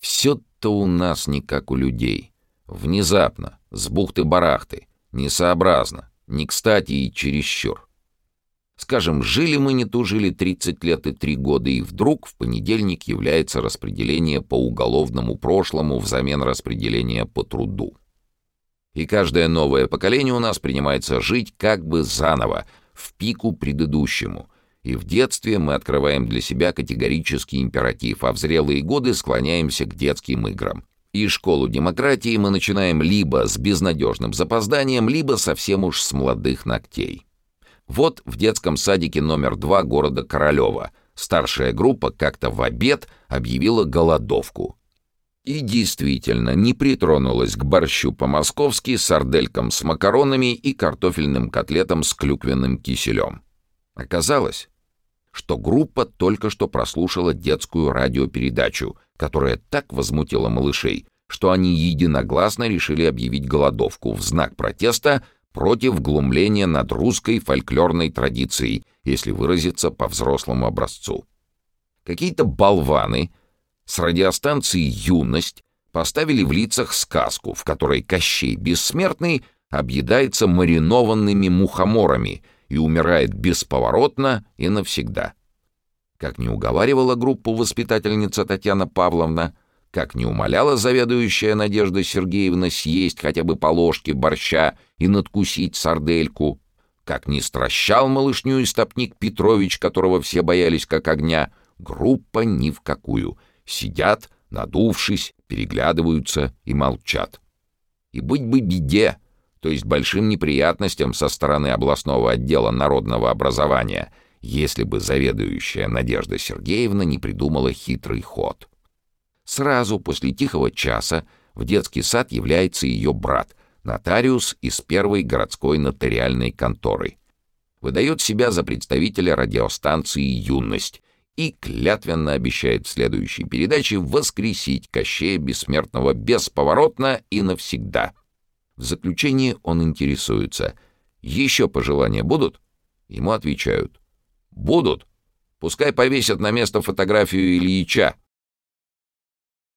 Все-то у нас не как у людей. Внезапно, с бухты-барахты, несообразно, не кстати и чересчур. Скажем, жили мы не тужили 30 лет и 3 года, и вдруг в понедельник является распределение по уголовному прошлому взамен распределения по труду. И каждое новое поколение у нас принимается жить как бы заново, в пику предыдущему. И в детстве мы открываем для себя категорический императив, а в зрелые годы склоняемся к детским играм. И школу демократии мы начинаем либо с безнадежным запозданием, либо совсем уж с молодых ногтей. Вот в детском садике номер два города Королева старшая группа как-то в обед объявила голодовку. И действительно не притронулась к борщу по-московски, сарделькам с макаронами и картофельным котлетам с клюквенным киселем. Оказалось, что группа только что прослушала детскую радиопередачу, которая так возмутила малышей, что они единогласно решили объявить голодовку в знак протеста против глумления над русской фольклорной традицией, если выразиться по взрослому образцу. Какие-то болваны с радиостанции «Юность» поставили в лицах сказку, в которой Кощей Бессмертный объедается маринованными мухоморами и умирает бесповоротно и навсегда. Как не уговаривала группу воспитательница Татьяна Павловна, как не умоляла заведующая Надежда Сергеевна съесть хотя бы по ложке борща и надкусить сардельку, как не стращал малышню истопник Петрович, которого все боялись как огня, группа ни в какую. Сидят, надувшись, переглядываются и молчат. И быть бы беде, то есть большим неприятностям со стороны областного отдела народного образования, если бы заведующая Надежда Сергеевна не придумала хитрый ход. Сразу после тихого часа в детский сад является ее брат, нотариус из первой городской нотариальной конторы. Выдает себя за представителя радиостанции «Юность» и клятвенно обещает в следующей передаче воскресить Кощея Бессмертного бесповоротно и навсегда. В заключение он интересуется. «Еще пожелания будут?» Ему отвечают. «Будут. Пускай повесят на место фотографию Ильича,